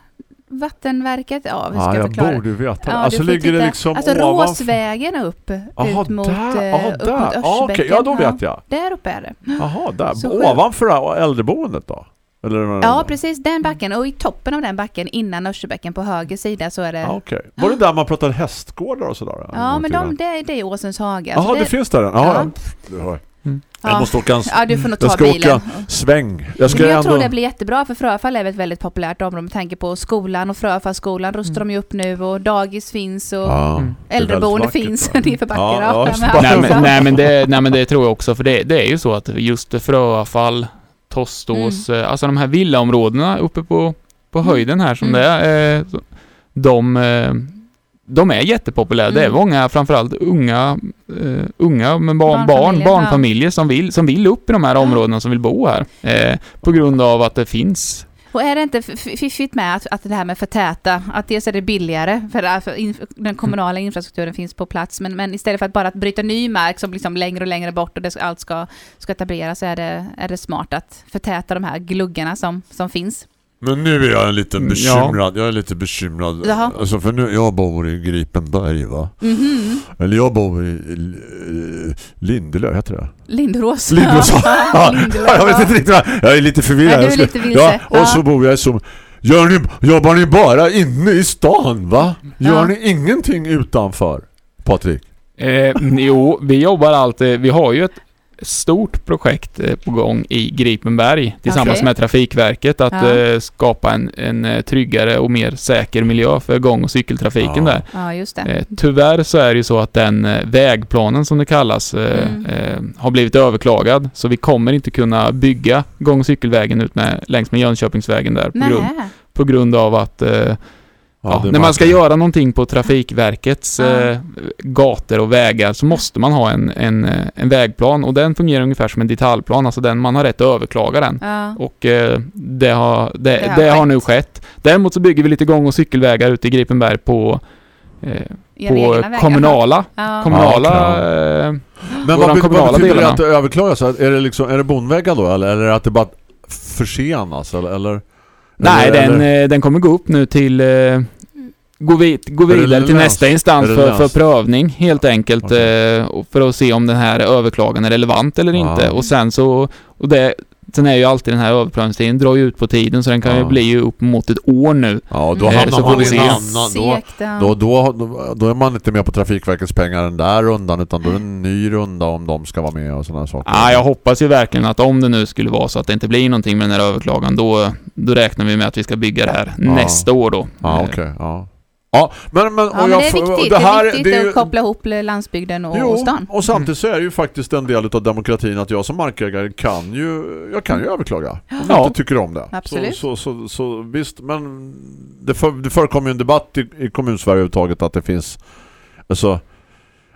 Vattenverket, ja vi ska Ja, jag förklara. borde veta. Ja, Alltså ligger det liksom Alltså ovanför- Råsvägen upp, Jaha, ut mot, där. eh, Jaha, upp där. mot Ja, okej. Ja, då vet jag. Där uppe är det. Jaha, där. Så. Ovanför det äldreboendet då? Eller, Ja, precis den backen och i toppen av den backen innan Örsbäcken på höger sida så är det... Ja, okej. Var det där man pratade hästgårdar och sådär? Ja, men de, det, det är Åsens haga. Jaha, Så det, finns där. Ja, Ja. ja. Du hör. Jag ja. måste åka en ja, du får nog jag ta ska bilen. åka sväng. Jag ska jag ändå... tror det blir jättebra för Fröfall är ett väldigt populärt område med tanke på skolan och Fröfallsskolan rustar de ju upp nu och dagis finns och Ja, Mm. äldreboende finns ja. nerför backen. Ja, ja, nej, alltså- men, nej, men det, nej men det tror jag också, för det, det är ju så att just Fröafall, Tostås, Mm. eh, alltså de här villaområdena uppe på, på höjden här som Mm. det är, eh, de, eh, de är jättepopulära. Det är Mm. många, framförallt unga, unga med barn, barn Barnfamiljer, som, vill, som vill upp i de här områdena, som vill bo här. Eh, på grund av att det finns Och är det inte fiffigt med att, att det här med förtäta, att dels är det billigare, för, att- för in, den kommunala infrastrukturen finns på plats, men, men istället för att bara att bryta ny mark som liksom längre och längre bort och det, allt ska, ska etableras, så är det, är det smart att förtäta de här gluggarna som, som finns. Men nu är jag lite Mm, bekymrad. Jag är lite bekymrad. Jaha. Alltså för nu, jag bor i Gripenberg va? Mhm. Eller jag bor i eh, Lindelöv, heter det? Lindros. Lindros. Ja, Lindelöv, jag vet ja. inte riktigt jag är lite förvirrad. Ja, du är lite. Ja, och Ja. så bor jag som Gör ni, jobbar ni bara inne i stan va? Gör Ja. ni ingenting utanför? Patrik? Eh, jo, vi jobbar alltid. Vi har ju ett stort projekt eh, på gång i Gripenberg tillsammans Okej. med Trafikverket att Ja. eh, skapa en, en eh, tryggare och mer säker miljö för gång- och cykeltrafiken Ja. där. Ja, just det. Tyvärr så är det ju så att den vägplanen som det kallas Mm. har blivit överklagad så vi kommer inte kunna bygga gång- och cykelvägen ut med, längs med Jönköpingsvägen där på grund, på grund av att Ja, när man ska göra någonting på Trafikverkets eh, gator och vägar så måste man ha en, en, eh, en vägplan och den fungerar ungefär som en detaljplan, alltså den man har rätt att överklaga den. Ja. Och eh, det, har, det, Det det, har har, nu skett. Däremot så bygger vi lite gång- och cykelvägar ute i Gripenberg på, eh, på kommunala, Ja. kommunala Ja, eh, Men vad, kommunala vad betyder det att det överklagas? Är det, liksom, är det bondväggar då? Eller, eller är det att det bara försenas? Eller, eller, Nej, eller, den, eller, eh, den kommer gå upp nu till eh, Gå, vid, gå vidare till nästa instans för, för prövning helt enkelt. Okej. Eh, för att se om den här överklagan är relevant eller inte. Ja. Och sen så... Och det, sen är ju alltid den här överprövningstiden drar ju ut på tiden så den kan ju Ja. bli ju upp mot ett år nu. ja, då Eh, hamnar man i en annan... Då, ja. då, då, då, då är man inte med på Trafikverkets pengar den där rundan utan då är det en ny runda om de ska vara med och sådana saker. Ja, jag hoppas ju verkligen att om det nu skulle vara så att det inte blir någonting med den här överklagan då, då räknar vi med att vi ska bygga det här nästa år då. Ja, Eh, okej. Ja. Ja, men, men, Ja, och men jag det är viktigt. det Det, här är viktigt det är ju- att koppla ihop landsbygden och, och Jo, stan. och samtidigt så är det ju faktiskt en del av demokratin att jag som markägare kan ju, jag kan ju överklaga om jag Ja. inte tycker om det. Absolut. Så, så, så, så visst, men det, för, det förekommer ju en debatt i, i kommunsverige överhuvudtaget att det finns alltså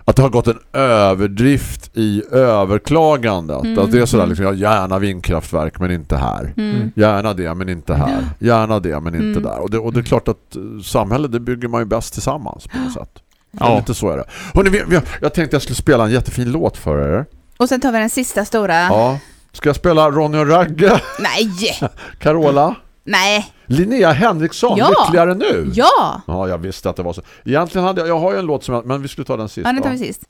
att det har gått en överdrift i överklagandet. Mm, Att det är sådär mm. liksom, ja, gärna vindkraftverk men inte här. Mm. Gärna det men inte här. Gärna det men inte Mm. där. Och det, och det är klart att eh, samhället det bygger man ju bäst tillsammans på något sätt. Ja. Lite så är det. Hörrni, vi, vi, jag tänkte jag skulle spela en jättefin låt för er. Och sen tar vi den sista stora. Ja. Ska jag spela Ronny och Ragge, Nej! Carola, Nej! Linnea Henriksson, Ja. lyckligare nu? Ja! Ja, jag visste att det var så. Egentligen hade jag, jag har ju en låt som jag, men vi skulle ta den sist. Ja, den tar vi sist.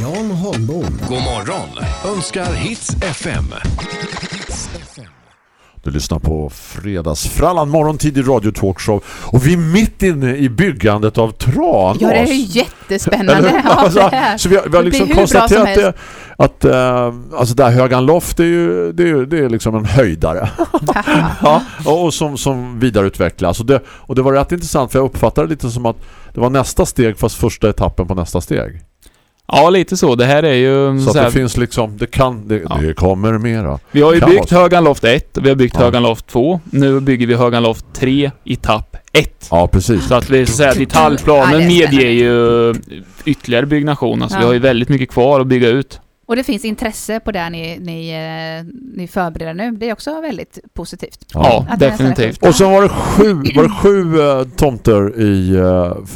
Jan Holmbom. God morgon önskar Hits FM. Du lyssnar på Fredagsfrallan, morgontidig radio talkshow. Och vi är mitt inne i byggandet av Tranås. Ja, det är ju jättespännande. Ja, Alltså, här. så vi har, vi har liksom konstaterat det, att äh, alltså där Högan Loft det är ju det är, det är liksom en höjdare. ja, och, och som, som vidareutvecklas. Och det, och det var rätt intressant för jag uppfattade det lite som att det var nästa steg fast första etappen på nästa steg. Ja, lite så. Det här är ju... Så, Så att här, det finns liksom, det kan, det, Ja. det kommer mera. vi har ju kan byggt vara Högan Loft 1 och vi har byggt Ja. Högan Loft 2. Nu bygger vi Högan Loft 3 etapp 1. Ja, precis. Så att vi så Ja, detaljplanen medger ju ytterligare byggnation. Alltså Ja. vi har ju väldigt mycket kvar att bygga ut. Och det finns intresse på det ni, ni, eh, ni förbereder nu. Det är också väldigt positivt. Ja, definitivt. Och sen var det sju, var det sju eh, tomter i... Uh,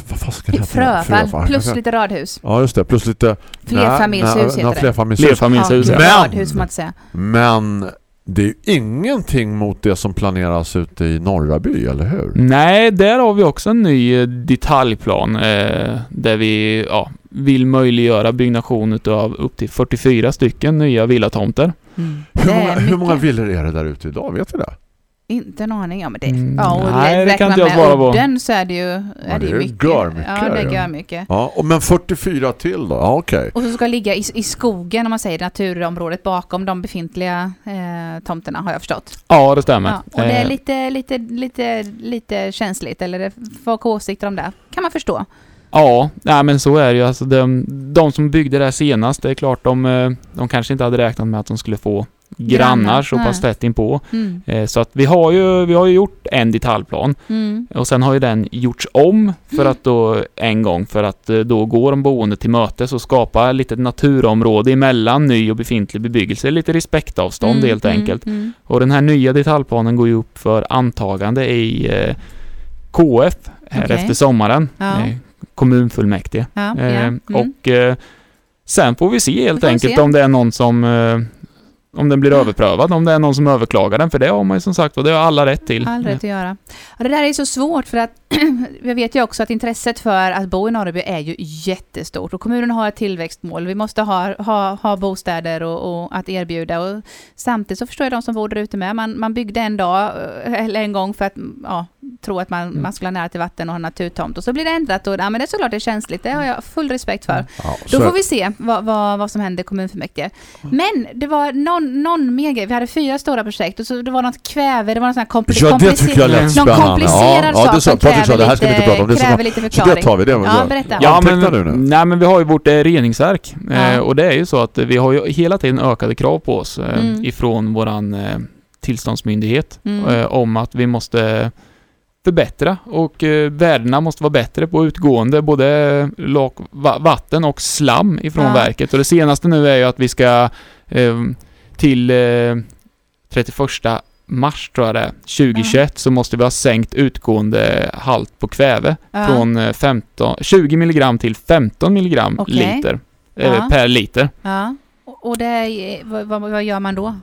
vad fan ska det heta? Fröfall plus lite radhus. Ja, just det. Plus lite... Flerfamiljshus heter det. Flerfamiljshus. Flerfamiljshus. Ja, ja. Men- radhus får man inte säga. Men det är ju ingenting mot det som planeras ute i Norraby, eller hur? Nej, där har vi också en ny eh, detaljplan eh, där vi ja, vill möjliggöra byggnation av upp till 44 stycken nya villatomter. Mm. Hur många, hur många villor är det där ute idag? Vet vi det? Inte en aning. Ja, men det, Mm, ja, och nej, det räknar kan inte jag med svara på. udden så är det ju, är det det ju är mycket. görmycket, Ja, det är ja. görmycket. Ja, och men 44 till då? Ja, okej. Och så ska ligga i, i skogen, om man säger naturområdet, bakom de befintliga eh, tomterna, har jag förstått. Ja, det stämmer. Ja, och det är Eh, lite, lite, lite, lite känsligt, eller det- folk har åsikter om det. Kan man förstå. Ja, nej, men så är det ju. Alltså, de, de som byggde det här senast, det är klart de, eh, de kanske inte hade räknat med att de skulle få grannar, Grannar, så pass tätt inpå. Mm. Eh, Så att vi har ju, vi har ju gjort en detaljplan Mm. och sen har ju den gjorts om för Mm. att då en gång för att eh, då gå de boende till mötes och skapa lite naturområde emellan ny och befintlig bebyggelse, lite respektavstånd Mm, helt mm, enkelt. mm. Och den här nya detaljplanen går ju upp för antagande i eh, KF här Okej. efter sommaren. Ja. Eh, kommunfullmäktige. Ja, ja. Eh, Mm. Och eh, sen får vi se helt enkelt se. om det är någon som om den blir överprövad, om det är någon som överklagar den, för det har man ju som sagt och det har alla rätt till. All rätt att göra. Det där är så svårt för att jag vet ju också att intresset för att bo i Norrby är ju jättestort och kommunen har ett tillväxtmål. Vi måste ha, ha, ha bostäder och, och att erbjuda och samtidigt så förstår jag de som bor där ute med. Man, man byggde en dag eh, eller en gång för att ja, tro att Mm. man, man skulle ha nära till vatten och ha naturtomt. Och så blir det ändrat och ja, men det är såklart det är känsligt. Det har jag full respekt för. Ja, Då så- får vi se vad, vad, vad som händer i kommunfullmäktige. Men det var någon, någon mer grej. Vi hade fyra stora projekt och så det var något kväve, det var någon sån här kompli- Ja, det tycker jag lät någon komplicerad ja, ja, det sak sa som kräver det här ska vi inte prata om. Så, kräver lite så förklaring. det tar vi. Det, Ja, berätta. Ja, men, nu nu. nej, men vi har ju vårt eh, reningsverk Ja. eh, och det är ju så att vi har ju hela tiden ökade krav på oss eh, Mm. ifrån våran eh, tillståndsmyndighet Mm. eh, om att vi måste förbättra och eh, värdena måste vara bättre på utgående, både lak, va, vatten och slam ifrån Ja. verket. Och det senaste nu är ju att vi ska eh, till eh, 31 mars tror jag det är, 2021 så måste vi ha sänkt utgående halt på kväve Ja. från eh, 15, 20 milligram till 15 milligram Okej. liter, eh, Ja. per liter. Och det vad, vad, vad gör man då?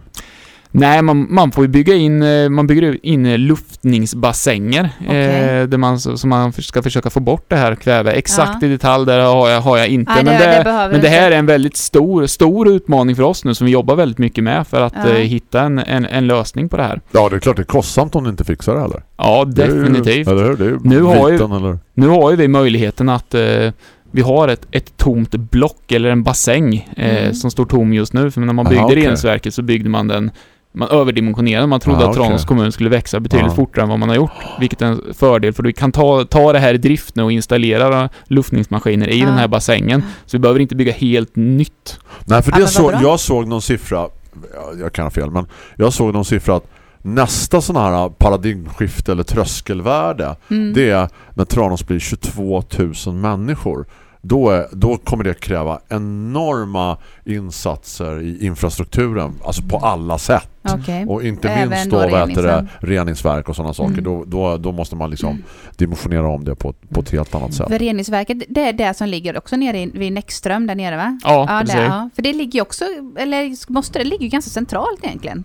Nej, man, man får ju bygga in, eh, man bygger in luftningsbassänger Okej. eh, där man, så så man ska försöka få bort det här kväve. Exakt Ja. i detalj där har jag, har jag inte. Nej, men det- det, det behöver men det här inte. är en väldigt stor, stor utmaning för oss nu som vi jobbar väldigt mycket med för att Ja. eh, hitta en, en, en lösning på det här. Ja, det är klart det är kostsamt om du inte fixar det heller. Ja, Det är ju- definitivt. Eller hur? Det Nu har ju- eller? Nu har ju vi möjligheten att eh, vi har ett, ett tomt block eller en bassäng eh, Mm. som står tom just nu. För när man Aha, byggde okej. reningsverket så byggde man den man överdimensionerade. Man trodde Ah, att Tranås okej. kommun skulle växa betydligt Ja. fortare än vad man har gjort. Vilket är en fördel för vi kan ta, ta det här i drift nu och installera luftningsmaskiner i Ja. den här bassängen. Så vi behöver inte bygga helt nytt. Nej, för det så, jag såg någon siffra, ja, jag kan ha fel, men jag såg någon siffra att nästa sån här paradigmskifte eller tröskelvärde, Mm. det är när Tranås blir 22 000 människor. Då, är, då kommer det kräva enorma insatser i infrastrukturen, alltså på alla sätt. Okej. Och inte Även minst då då, det, reningsverk. och sådana saker. Mm. Då, då, då måste man liksom dimensionera om det på, på ett helt annat sätt. För reningsverket, det är det som ligger också nere i, vid Näckström där nere va? Ja, Ja, precis. det, ja, för det ligger ju också, eller måste det, ligger ju ganska centralt egentligen.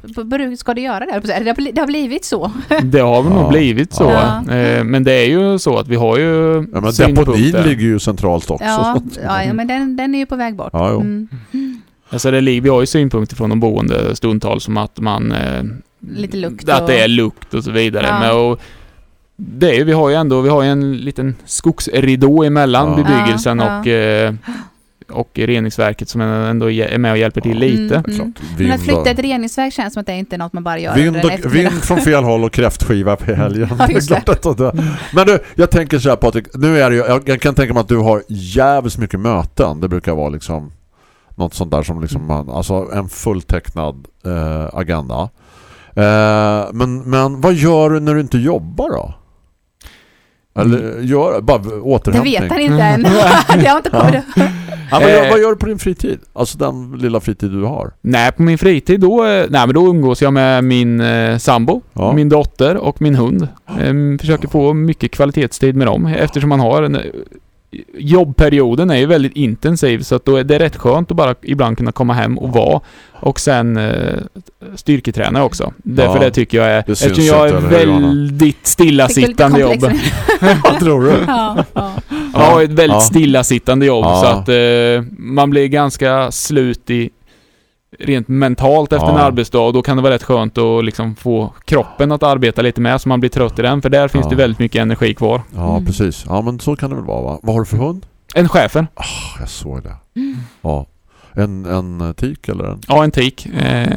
Ska det göra det? Det har, bli- det har blivit så. Det har väl Ja. nog blivit så. Ja. Eh, men det är ju så att vi har ju Ja, men deponin ligger ju centralt också. Ja, så- ja, ja men den, den är ju på väg bort. Ja, jo. Mm. Alltså det, ligger- vi har ju synpunkter från de boende stundtals som att man... Eh, Lite lukt Att och- det är lukt och så vidare. Ja. Men och det är vi har ju ändå, vi har ju en liten skogsridå emellan Ja. bebyggelsen Ja, och, eh, och reningsverket som ändå är med och hjälper till lite. Mm. Ja, klart. Men att flytta ett reningsverk känns som att det inte är något man bara gör Vind, och, vind från fel håll och kräftskiva på helgen. Ja, Men du, jag tänker så här Patrik, nu är det ju, jag, jag kan tänka mig att du har jävligt mycket möten. Det brukar vara liksom något sånt där som liksom man, alltså en fulltecknad eh, agenda. Eh, men, men vad gör du när du inte jobbar då? Eller gör, bara Det återhämtning? vet han inte än. det har inte kommit upp. Ja, vad, gör, Eh. vad gör du på din fritid? Alltså den lilla fritid du har. Nej, på min fritid då, eh, nej, men då umgås jag med min eh, sambo, Ja. min dotter och min hund. Ehm, försöker få mycket kvalitetstid med dem eftersom man har en eh, jobbperioden är ju väldigt intensiv så att då är det rätt skönt att bara ibland kunna komma hem och vara och sen eh, styrketräna också. Därför Ja, det tycker jag är, det eftersom jag är väldigt stillasittande jobb. Vad tror du? ja, ja. Jag har ett väldigt Ja. stillasittande jobb Ja. så att eh, man blir ganska slut i rent mentalt efter Ja. en arbetsdag och då kan det vara rätt skönt att liksom få kroppen att arbeta lite med så man blir trött i den för där finns Ja. det väldigt mycket energi kvar. Ja, Mm. precis. Ja, men så kan det väl vara va? Vad har du för hund? En schäfer, Ah, jag såg det. Ja. En, en tik eller en? ja en tik, eh,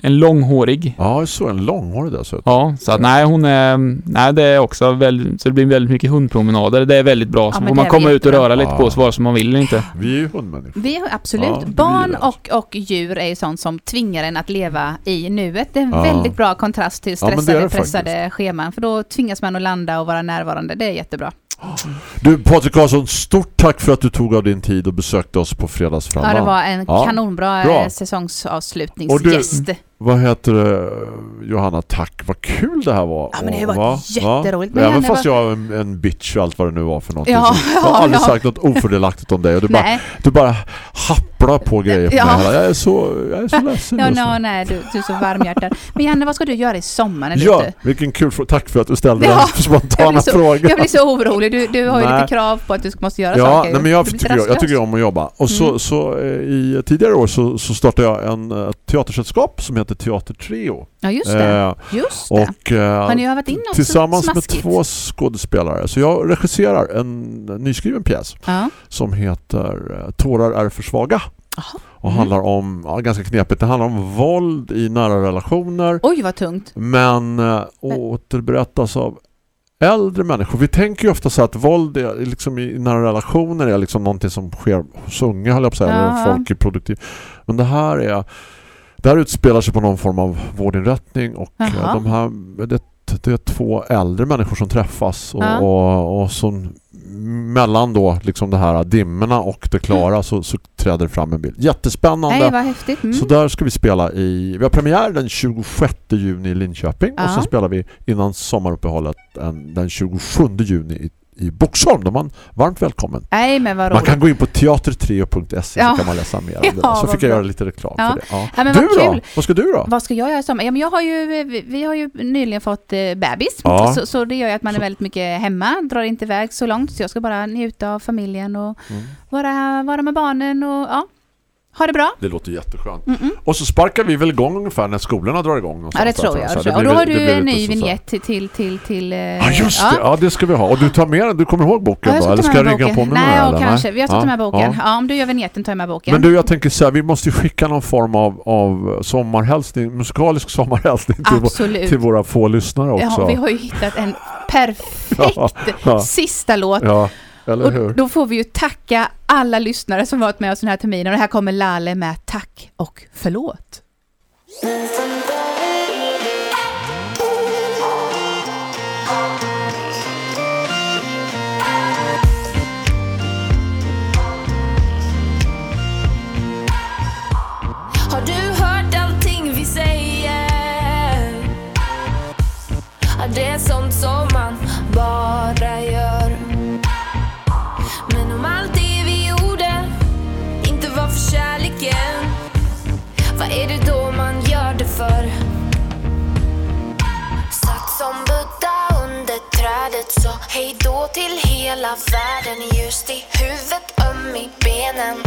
en långhårig. Ja, såg en långhårig dessutom. Ja, så att nej hon är, nej det är också väldigt, så det blir väldigt mycket hundpromenader. Det är väldigt bra. Så Ja, men får man är komma ut och röra lite på sig vare sig man vill eller inte. Vi är ju hundmänniskor. Vi har absolut. Ja, Barn alltså. och, och djur är ju sånt som tvingar en att leva i nuet. Det är en Ja. väldigt bra kontrast till är stressade, pressade scheman. För då tvingas man att landa och vara närvarande. Det är jättebra. Du, Patrik Karlsson, stort tack för att du tog av din tid och besökte oss på Fredagsfrallan. Ja, det var en Ja, kanonbra bra. eh, säsongsavslutningsgäst. Vad heter det? Johanna, tack. Vad kul det här var. Ja, men det varit va? jätteroligt. Men Även Janne, fast vad- jag är en, en bitch och allt vad det nu var för någonting. Ja, så jag har ja, aldrig ja. sagt något ofördelaktigt om dig. Och du, bara, du bara happlar på grejer på Ja. Jag är så, jag är så ledsen. ja, no, nej du, du är så varmhjärtad. Men Janne, vad ska du göra i sommar? När du är Ja, ute? vilken kul fråga. Tack för att du ställde Ja, den spontana så- frågan. Jag blir så orolig. Du, du har ju Nej. lite krav på att du måste göra Ja, saker. nej, men jag, tycker, jag, jag tycker om att jobba. Och så, Mm. så eh, i tidigare år så, så startade jag en eh, teatersällskap som heter heter Teatertrio. Ja, just det. Eh, Just det. och eh, Har ni övat in något tillsammans med smaskigt? två skådespelare. Så jag regisserar en nyskriven pjäs Ja. som heter eh, Tårar är för svaga. Jaha. Och Mm. handlar om, ja, ganska knepigt, det handlar om våld i nära relationer. Oj, vad tungt. Men eh, återberättas av äldre människor. Vi tänker ju ofta så att våld är, liksom i nära relationer är liksom någonting som sker hos unga, höll jag på att säga, Ja. folk är produktiv. Men det här är det här utspelar sig på någon form av vårdinrättning och eh, de här det, det är två äldre människor som träffas och, Ja. och, och som mellan då liksom det här dimmorna och det klara så, så träder fram en bild. Jättespännande. Nej, vad häftigt. Mm. Så där ska vi spela i... Vi har premiär den 26 juni i Linköping och Ja. så spelar vi innan sommaruppehållet en, den 27 juni i, i Boxholm. Där man varmt välkommen. Nej, men vad Man kan gå in på teater3.se Ja. så kan man läsa mer om det. Ja. Så fick jag bra. göra lite reklam Ja. för det. Ja. Ja, men du vad då? kul. Vad ska du då? Vad ska jag göra sommar? Ja, men jag har ju, vi, har ju nyligen fått eh, bebis. Ja. Så, så det gör ju att man är väldigt mycket hemma, drar inte iväg så långt. Så jag ska bara njuta av familjen och Mm. vara, vara med barnen och ja, ha det bra. Det låter jätteskönt. Mm-mm. Och så sparkar vi väl igång ungefär när skolorna drar igång. Ja, det tror jag. Så det jag. Och blir- då har du blir en ny vignett till, till, till, till eh, Ja, just det. Ja, det ska vi ha. Och du tar med Du kommer ihåg boken Ja, jag Eller ska ska ta jag med ringa på med Nej, ja, eller? kanske. Jag ska ta med boken. Ja. Ja. om du gör vignetten tar jag med boken. Men du, jag tänker så här, vi måste skicka någon form av, av sommarhälsning, musikalisk sommarhälsning till, vår, till våra få lyssnare också. Ja, vi har ju hittat en perfekt Ja, ja. sista låt. Eller Och hur? då får vi ju tacka alla lyssnare som varit med oss den här terminen. Och här kommer Lalle med Tack och förlåt. Till hela världen. Just i huvudet, öm i benen.